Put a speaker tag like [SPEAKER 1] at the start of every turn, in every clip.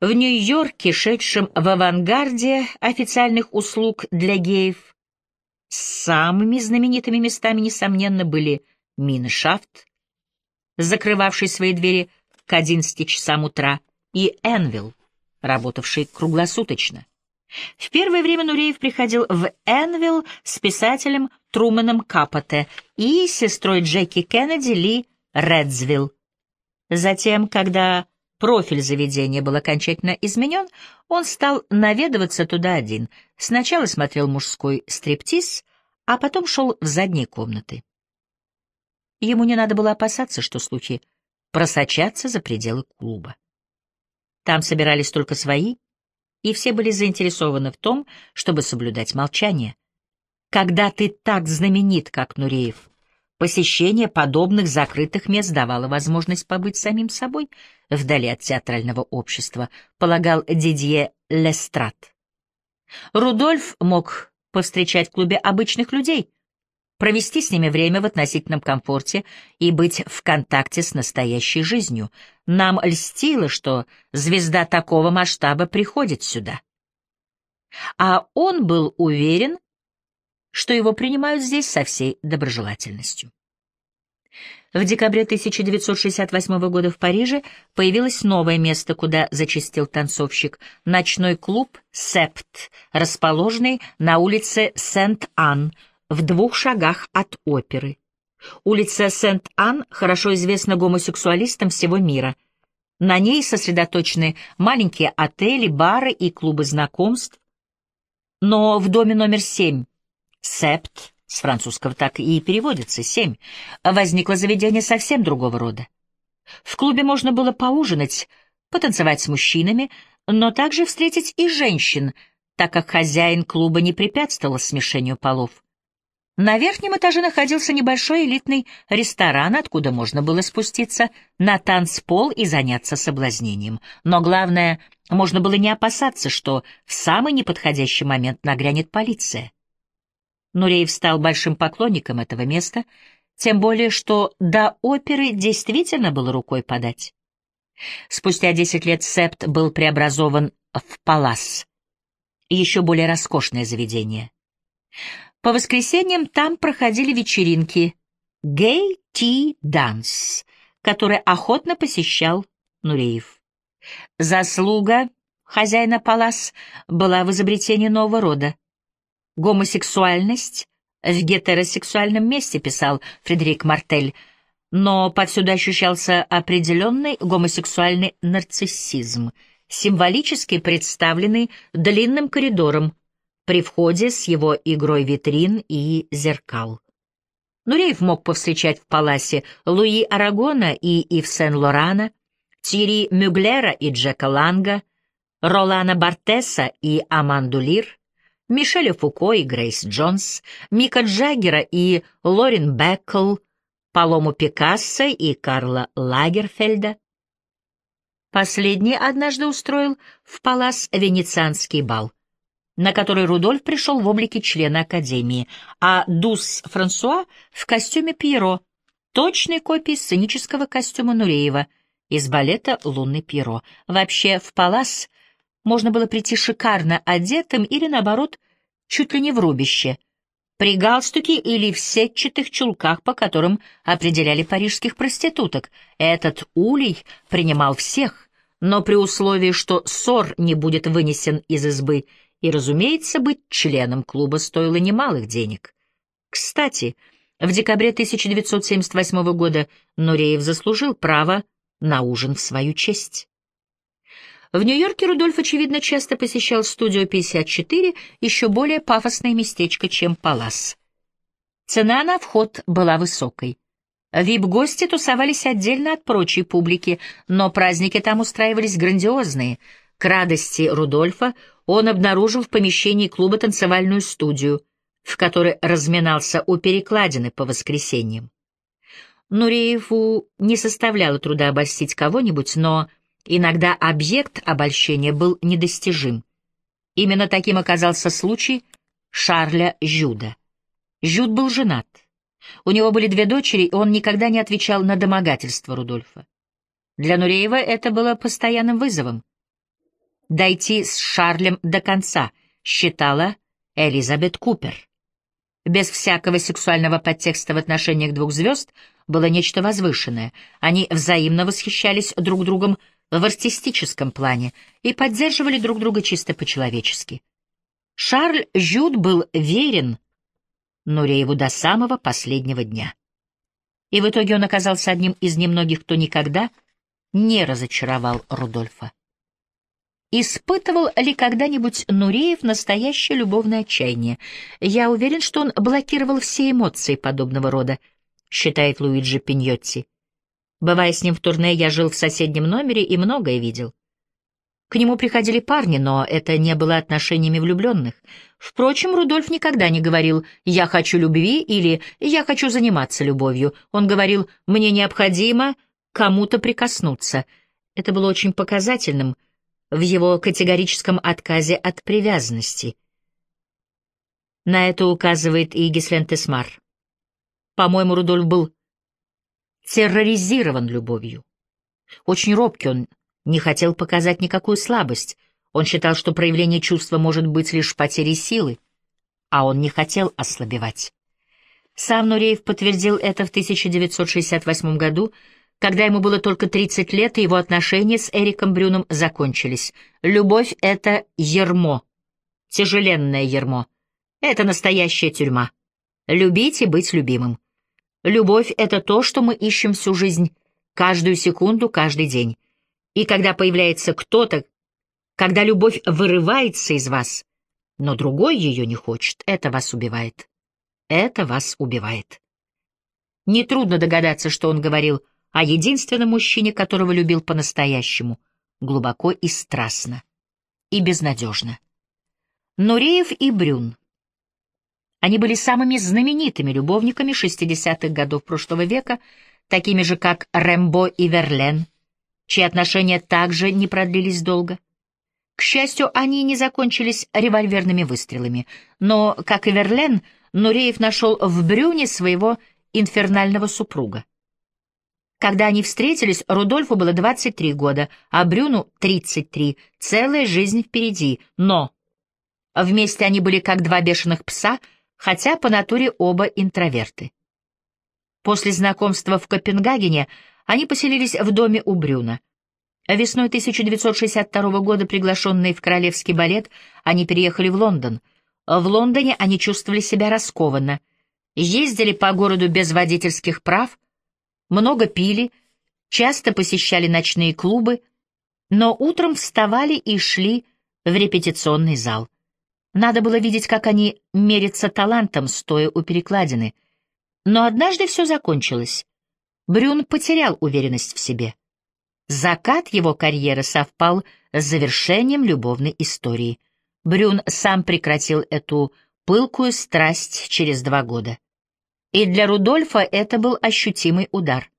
[SPEAKER 1] В Нью-Йорке, шедшем в авангарде официальных услуг для геев, самыми знаменитыми местами, несомненно, были Миншафт, закрывавший свои двери к 11 часам утра, и Энвилл, работавший круглосуточно. В первое время Нуреев приходил в Энвилл с писателем Труманом Капоте и сестрой Джеки Кеннеди Ли Редзвилл. Затем, когда профиль заведения был окончательно изменен, он стал наведываться туда один. Сначала смотрел мужской стриптиз, а потом шел в задние комнаты. Ему не надо было опасаться, что слухи просочатся за пределы клуба. Там собирались только свои, и все были заинтересованы в том, чтобы соблюдать молчание. Когда ты так знаменит, как Нуреев, посещение подобных закрытых мест давало возможность побыть самим собой вдали от театрального общества, полагал Дидье Лестрат. Рудольф мог повстречать в клубе обычных людей, провести с ними время в относительном комфорте и быть в контакте с настоящей жизнью. Нам льстило, что звезда такого масштаба приходит сюда. А он был уверен, что его принимают здесь со всей доброжелательностью. В декабре 1968 года в Париже появилось новое место, куда зачастил танцовщик — ночной клуб «Септ», расположенный на улице Сент-Ан, в двух шагах от оперы. Улица Сент-Ан хорошо известна гомосексуалистам всего мира. На ней сосредоточены маленькие отели, бары и клубы знакомств. Но в доме номер семь, Септ, с французского так и переводится, семь, возникло заведение совсем другого рода. В клубе можно было поужинать, потанцевать с мужчинами, но также встретить и женщин, так как хозяин клуба не препятствовал смешению полов. На верхнем этаже находился небольшой элитный ресторан, откуда можно было спуститься на танцпол и заняться соблазнением. Но главное, можно было не опасаться, что в самый неподходящий момент нагрянет полиция. Нуреев стал большим поклонником этого места, тем более что до оперы действительно было рукой подать. Спустя десять лет Септ был преобразован в Палас, еще более роскошное заведение. По воскресеньям там проходили вечеринки «Гей Ти Данс», которые охотно посещал Нуреев. Заслуга хозяина Палас была в изобретении нового рода. Гомосексуальность в гетеросексуальном месте, писал Фредерик Мартель, но повсюду ощущался определенный гомосексуальный нарциссизм, символически представленный длинным коридором, при входе с его игрой витрин и зеркал. Нуреев мог повстречать в Паласе Луи Арагона и Ив Сен-Лорана, Тири Мюглера и Джека Ланга, Ролана Бартеса и Аманду Лир, Мишеля Фуко и Грейс Джонс, Мика Джаггера и Лорен Беккл, Палому Пикассо и Карла Лагерфельда. Последний однажды устроил в Палас венецианский бал на который Рудольф пришел в облике члена Академии, а Дус Франсуа в костюме Пьеро, точной копии сценического костюма Нуреева из балета «Лунный Пьеро». Вообще, в Палас можно было прийти шикарно одетым или, наоборот, чуть ли не в рубище, при галстуке или в сетчатых чулках, по которым определяли парижских проституток. Этот улей принимал всех, но при условии, что ссор не будет вынесен из избы — и, разумеется, быть членом клуба стоило немалых денег. Кстати, в декабре 1978 года Нуреев заслужил право на ужин в свою честь. В Нью-Йорке Рудольф, очевидно, часто посещал студию 54, еще более пафосное местечко, чем Палас. Цена на вход была высокой. Вип-гости тусовались отдельно от прочей публики, но праздники там устраивались грандиозные. К радости Рудольфа он обнаружил в помещении клуба танцевальную студию, в которой разминался у перекладины по воскресеньям. Нурееву не составляло труда обольстить кого-нибудь, но иногда объект обольщения был недостижим. Именно таким оказался случай Шарля Жюда. Жюд был женат. У него были две дочери, и он никогда не отвечал на домогательство Рудольфа. Для Нуреева это было постоянным вызовом. дойти с Шарлем до конца, считала Элизабет Купер. Без всякого сексуального подтекста в отношениях двух звезд было нечто возвышенное. Они взаимно восхищались друг другом в артистическом плане и поддерживали друг друга чисто по-человечески. Шарль Жюд был верен Нурееву до самого последнего дня. И в итоге он оказался одним из немногих, кто никогда не разочаровал Рудольфа. Испытывал ли когда-нибудь Нуреев настоящее любовное отчаяние? Я уверен, что он блокировал все эмоции подобного рода, считает Луиджи Пиньотти. Бывая с ним в турне, я жил в соседнем номере и многое видел. К нему приходили парни, но это не было отношениями влюбленных. Впрочем, Рудольф никогда не говорил «я хочу любви» или «я хочу заниматься любовью». Он говорил «мне необходимо кому-то прикоснуться». Это было очень показательным в его категорическом отказе от привязанности. На это указывает и Гислен Тесмар. По-моему, Рудольф был терроризирован любовью. Очень робкий он, не хотел показать никакую слабость. Он считал, что проявление чувства может быть лишь потерей силы, а он не хотел ослабевать. Сам Нуреев подтвердил это в 1968 году, когда ему было только 30 лет, и его отношения с Эриком Брюном закончились. Любовь — это ермо, тяжеленное ермо. Это настоящая тюрьма. Любить и быть любимым. Любовь — это то, что мы ищем всю жизнь, каждую секунду, каждый день. И когда появляется кто-то, когда любовь вырывается из вас, но другой ее не хочет, это вас убивает. Это вас убивает. Нетрудно догадаться, что он говорил о единственном мужчине, которого любил по-настоящему, глубоко и страстно, и безнадежно. Нуреев и Брюн они были самыми знаменитыми любовниками 60-х годов прошлого века, такими же, как Рэмбо и Верлен, чьи отношения также не продлились долго. К счастью, они не закончились револьверными выстрелами, но, как и Верлен, Нуреев нашел в Брюне своего инфернального супруга. Когда они встретились, Рудольфу было 23 года, а Брюну — 33, целая жизнь впереди, но... Вместе они были как два бешеных пса — хотя по натуре оба интроверты. После знакомства в Копенгагене они поселились в доме у Брюна. Весной 1962 года, приглашенные в Королевский балет, они переехали в Лондон. В Лондоне они чувствовали себя раскованно, ездили по городу без водительских прав, много пили, часто посещали ночные клубы, но утром вставали и шли в репетиционный зал. Надо было видеть, как они мерятся талантом, стоя у перекладины. Но однажды все закончилось. Брюн потерял уверенность в себе. Закат его карьеры совпал с завершением любовной истории. Брюн сам прекратил эту пылкую страсть через два года. И для Рудольфа это был ощутимый удар.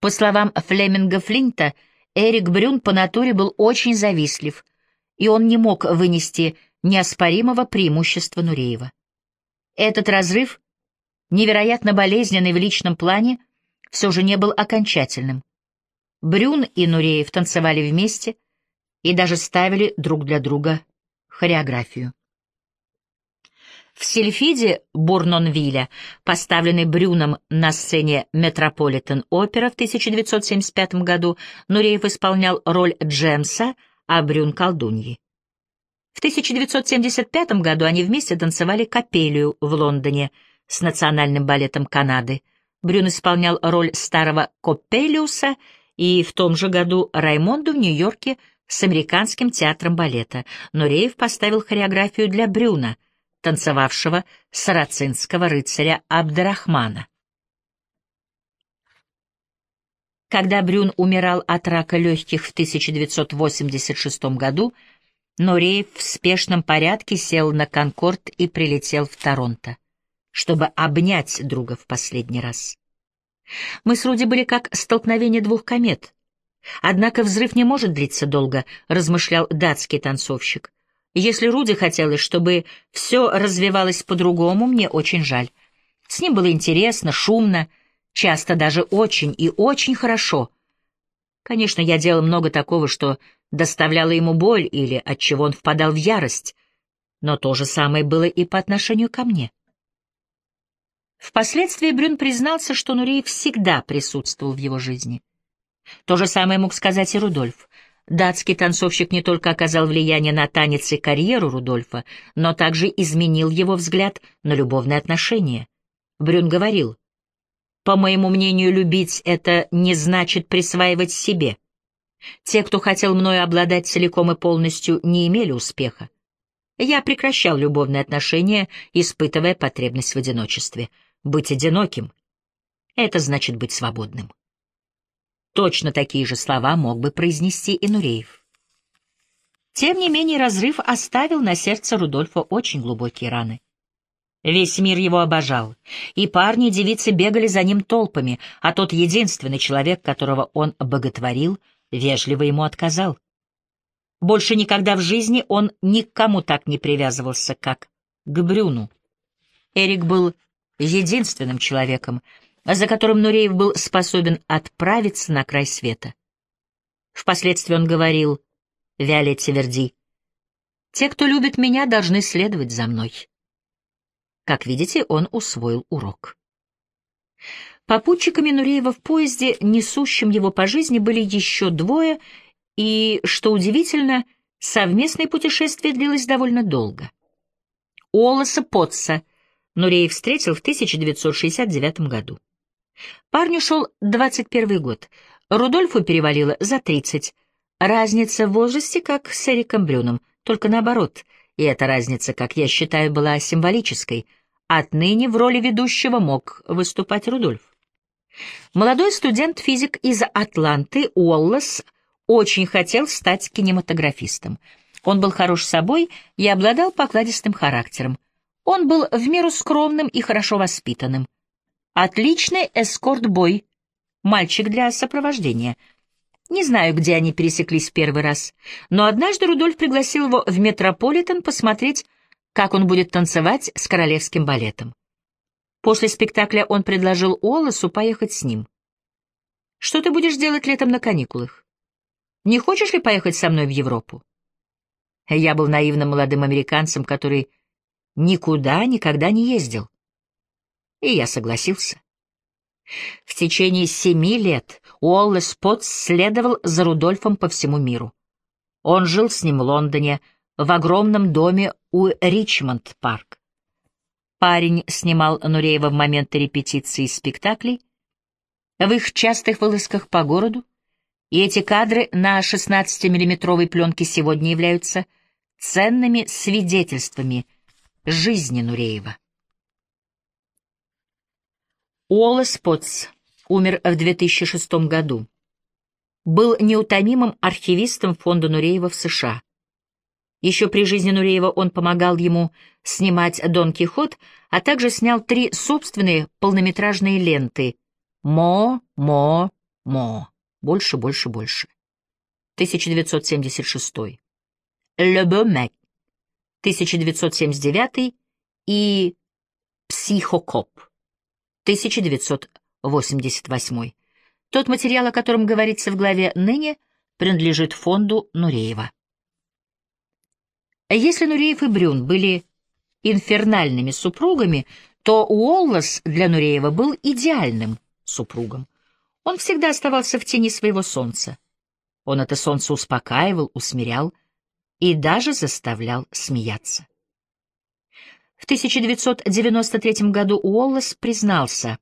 [SPEAKER 1] По словам Флеминга Флинта, Эрик Брюн по натуре был очень завистлив, и он не мог вынести неоспоримого преимущества Нуреева. Этот разрыв, невероятно болезненный в личном плане, все же не был окончательным. Брюн и Нуреев танцевали вместе и даже ставили друг для друга хореографию. В Сильфиде Бурнонвилля, поставленный Брюном на сцене Метрополитен-опера в 1975 году, Нуреев исполнял роль Джемса, а Брюн — колдуньи. В 1975 году они вместе танцевали капелью в Лондоне с Национальным балетом Канады. Брюн исполнял роль старого Копелиуса и в том же году Раймонду в Нью-Йорке с Американским театром балета. Но Реев поставил хореографию для Брюна, танцевавшего сарацинского рыцаря Абдрахмана. Когда Брюн умирал от рака легких в 1986 году, но Рейв в спешном порядке сел на «Конкорд» и прилетел в Торонто, чтобы обнять друга в последний раз. Мы с Руди были как столкновение двух комет. Однако взрыв не может длиться долго, размышлял датский танцовщик. Если Руди хотелось, чтобы все развивалось по-другому, мне очень жаль. С ним было интересно, шумно, часто даже очень и очень хорошо. Конечно, я делал много такого, что доставляло ему боль или от чего он впадал в ярость, но то же самое было и по отношению ко мне. Впоследствии Брюн признался, что Нуреев всегда присутствовал в его жизни. То же самое мог сказать и Рудольф. Датский танцовщик не только оказал влияние на танец и карьеру Рудольфа, но также изменил его взгляд на любовные отношения. Брюн говорил, «По моему мнению, любить — это не значит присваивать себе. Те, кто хотел мною обладать целиком и полностью, не имели успеха. Я прекращал любовные отношения, испытывая потребность в одиночестве. Быть одиноким — это значит быть свободным. Точно такие же слова мог бы произнести и Нуреев. Тем не менее, разрыв оставил на сердце Рудольфа очень глубокие раны. Весь мир его обожал, и парни и девицы бегали за ним толпами, а тот единственный человек, которого он боготворил, вежливо ему отказал. Больше никогда в жизни он никому так не привязывался, как к Брюну. Эрик был единственным человеком, за которым Нуреев был способен отправиться на край света. Впоследствии он говорил Виолетте Верди, «Те, кто любит меня, должны следовать за мной». Как видите, он усвоил урок. Попутчиками Нуреева в поезде, несущим его по жизни, были еще двое, и, что удивительно, совместное путешествие длилось довольно долго. Олоса Потса Нуреев встретил в 1969 году. Парню шел 21 год, Рудольфу перевалило за 30. Разница в возрасте, как с Эриком Брюном, только наоборот, и эта разница, как я считаю, была символической. Отныне в роли ведущего мог выступать Рудольф. Молодой студент-физик из Атланты Уоллес очень хотел стать кинематографистом. Он был хорош собой и обладал покладистым характером. Он был в меру скромным и хорошо воспитанным. Отличный эскорт-бой, мальчик для сопровождения. Не знаю, где они пересеклись первый раз, но однажды Рудольф пригласил его в Метрополитен посмотреть, как он будет танцевать с королевским балетом. После спектакля он предложил Олосу поехать с ним. «Что ты будешь делать летом на каникулах? Не хочешь ли поехать со мной в Европу?» Я был наивным молодым американцем, который никуда никогда не ездил. И я согласился. В течение семи лет Уоллес Потс следовал за Рудольфом по всему миру. Он жил с ним в Лондоне, в огромном доме у Ричмонд-парк. Парень снимал Нуреева в моменты репетиции спектаклей, в их частых вылазках по городу, и эти кадры на 16-миллиметровой пленке сегодня являются ценными свидетельствами жизни Нуреева. Уоллес Потс умер в 2006 году. Был неутомимым архивистом фонда Нуреева в США. Еще при жизни Нуреева он помогал ему снимать «Дон Кихот», а также снял три собственные полнометражные ленты «Мо, Мо, Мо». Больше, больше, больше. 1976. «Le Beau Mec», 1979 и «Психокоп», 1988. Тот материал, о котором говорится в главе «Ныне», принадлежит фонду Нуреева. Если Нуреев и Брюн были инфернальными супругами, то Уоллес для Нуреева был идеальным супругом. Он всегда оставался в тени своего солнца. Он это солнце успокаивал, усмирял и даже заставлял смеяться. В 1993 году Уоллес признался,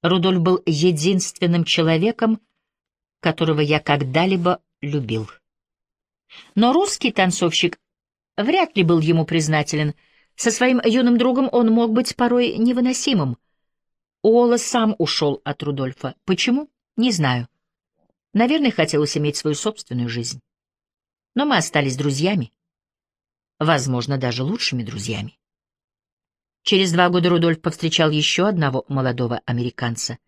[SPEAKER 1] Рудольф был единственным человеком, которого я когда-либо любил. Но русский танцовщик вряд ли был ему признателен. Со своим юным другом он мог быть порой невыносимым. Уоллес сам ушел от Рудольфа. Почему? Не знаю. Наверное, хотелось иметь свою собственную жизнь. Но мы остались друзьями. Возможно, даже лучшими друзьями. Через два года Рудольф повстречал еще одного молодого американца.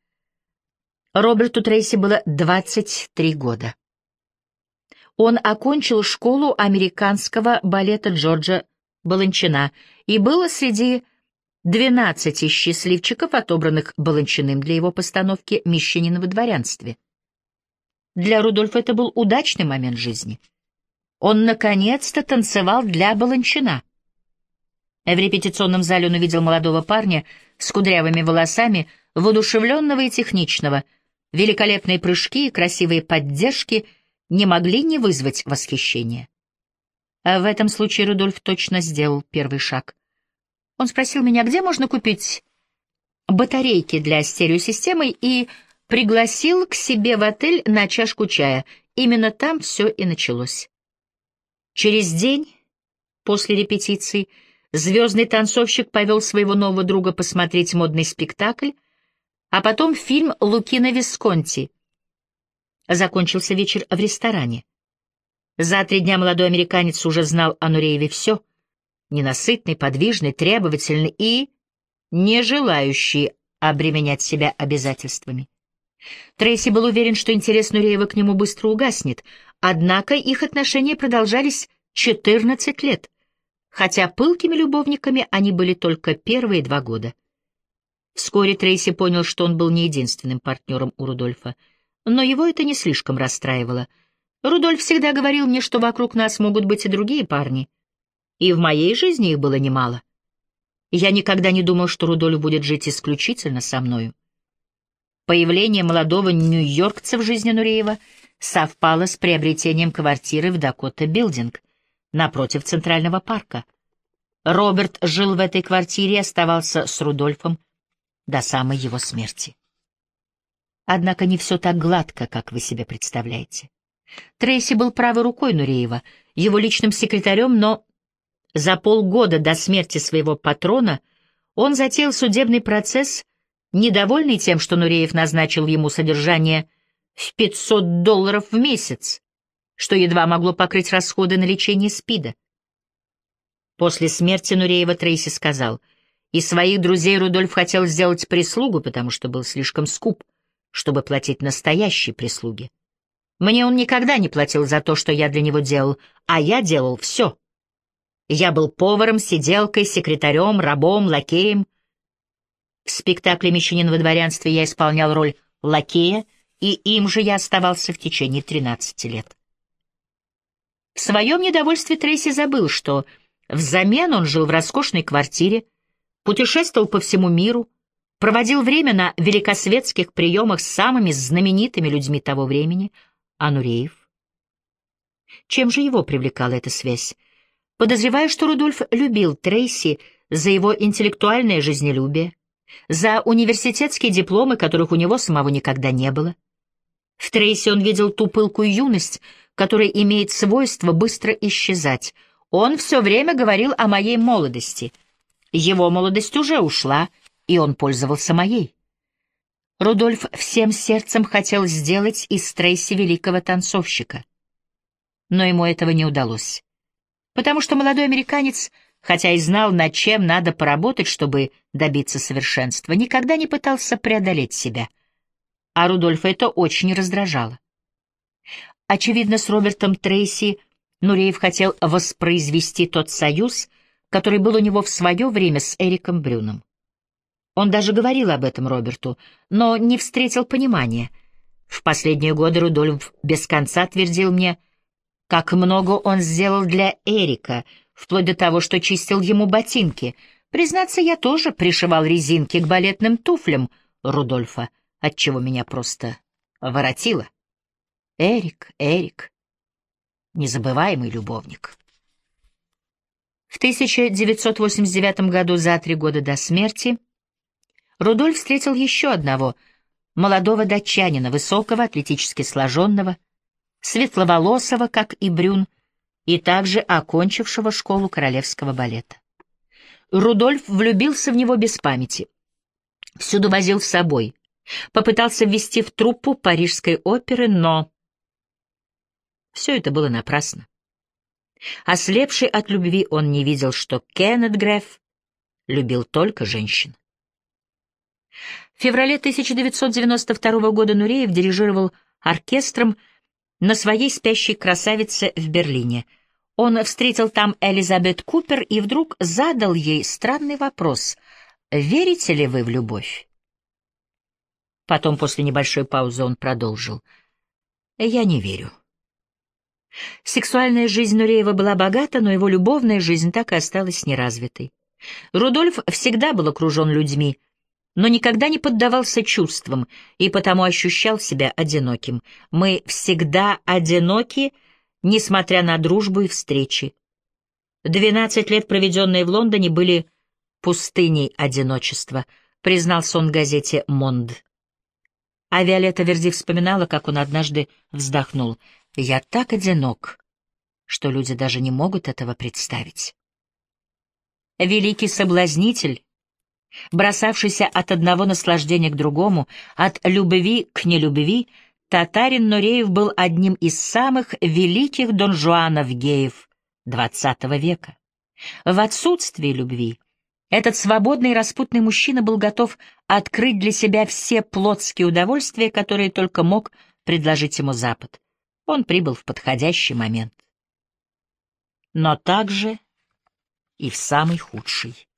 [SPEAKER 1] Роберту Трейси было 23 года. Он окончил школу американского балета Джорджа Баланчина и был среди двенадцати счастливчиков, отобранных Баланчиным для его постановки «Мещанин в дворянстве». Для Рудольфа это был удачный момент жизни. Он наконец-то танцевал для Баланчина. В репетиционном зале он увидел молодого парня с кудрявыми волосами, воодушевленного и техничного. Великолепные прыжки и красивые поддержки не могли не вызвать восхищения. А в этом случае Рудольф точно сделал первый шаг. Он спросил меня, где можно купить батарейки для стереосистемы, и пригласил к себе в отель на чашку чая. Именно там все и началось. Через день после репетиции звездный танцовщик повел своего нового друга посмотреть модный спектакль, а потом фильм Лукино Висконти. Закончился вечер в ресторане. За три дня молодой американец уже знал о Нурееве все. Ненасытный, подвижный, требовательный и не желающий обременять себя обязательствами. Трейси был уверен, что интерес Нуреева к нему быстро угаснет, однако их отношения продолжались 14 лет, хотя пылкими любовниками они были только первые два года. Вскоре Трейси понял, что он был не единственным партнером у Рудольфа, но его это не слишком расстраивало. Рудольф всегда говорил мне, что вокруг нас могут быть и другие парни, и в моей жизни их было немало. Я никогда не думал, что Рудольф будет жить исключительно со мною. Появление молодого нью-йоркца в жизни Нуреева совпало с приобретением квартиры в Дакота-билдинг напротив Центрального парка. Роберт жил в этой квартире и оставался с Рудольфом до самой его смерти. Однако не все так гладко, как вы себе представляете. Трейси был правой рукой Нуреева, его личным секретарем, но за полгода до смерти своего патрона он затеял судебный процесс недовольный тем, что Нуреев назначил ему содержание в 500 долларов в месяц, что едва могло покрыть расходы на лечение СПИДа. После смерти Нуреева Трейси сказал, и своих друзей Рудольф хотел сделать прислугу, потому что был слишком скуп, чтобы платить настоящей прислуге. Мне он никогда не платил за то, что я для него делал, а я делал все. Я был поваром, сиделкой, секретарем, рабом, лакеем — в спектакле «Мещанин во дворянстве» я исполнял роль лакея, и им же я оставался в течение 13 лет. В своем недовольстве Трейси забыл, что взамен он жил в роскошной квартире, путешествовал по всему миру, проводил время на великосветских приемах с самыми знаменитыми людьми того времени, Ануреев. Чем же его привлекала эта связь? Подозреваю, что Рудольф любил Трейси за его интеллектуальное жизнелюбие, за университетские дипломы, которых у него самого никогда не было. В Трейси он видел ту пылкую юность, которая имеет свойство быстро исчезать. Он все время говорил о моей молодости. Его молодость уже ушла, и он пользовался моей. Рудольф всем сердцем хотел сделать из Трейси великого танцовщика. Но ему этого не удалось. Потому что молодой американец хотя и знал, над чем надо поработать, чтобы добиться совершенства, никогда не пытался преодолеть себя. А Рудольфа это очень раздражало. Очевидно, с Робертом Трейси Нуреев хотел воспроизвести тот союз, который был у него в свое время с Эриком Брюном. Он даже говорил об этом Роберту, но не встретил понимания. В последние годы Рудольф без конца твердил мне, как много он сделал для Эрика — вплоть до того, что чистил ему ботинки. Признаться, я тоже пришивал резинки к балетным туфлям Рудольфа, отчего меня просто воротило. Эрик, Эрик, незабываемый любовник. В 1989 году, за три года до смерти, Рудольф встретил еще одного, молодого датчанина, высокого, атлетически сложенного, светловолосого, как и Брюн, и также окончившего школу королевского балета. Рудольф влюбился в него без памяти. Всюду возил с собой. Попытался ввести в труппу парижской оперы, но... Все это было напрасно. Ослепший от любви, он не видел, что Кеннет Греф любил только женщин. В феврале 1992 года Нуреев дирижировал оркестром на своей спящей красавице в Берлине. Он встретил там Элизабет Купер и вдруг задал ей странный вопрос «Верите ли вы в любовь?» Потом, после небольшой паузы, он продолжил. Я не верю. Сексуальная жизнь Нуреева была богата, но его любовная жизнь так и осталась неразвитой. Рудольф всегда был окружен людьми, но никогда не поддавался чувствам и потому ощущал себя одиноким. Мы всегда одиноки, несмотря на дружбу и встречи. Двенадцать лет, проведенные в Лондоне, были пустыней одиночества, признался он газете «Монд». А Виолетта Верди вспоминала, как он однажды вздохнул. «Я так одинок, что люди даже не могут этого представить». Великий соблазнитель, бросавшийся от одного наслаждения к другому, от любви к нелюбви, татарин Нуреев был одним из самых великих донжуанов-геев XX века. В отсутствии любви этот свободный и распутный мужчина был готов открыть для себя все плотские удовольствия, которые только мог предложить ему Запад. Он прибыл в подходящий момент. Но также и в самый худший.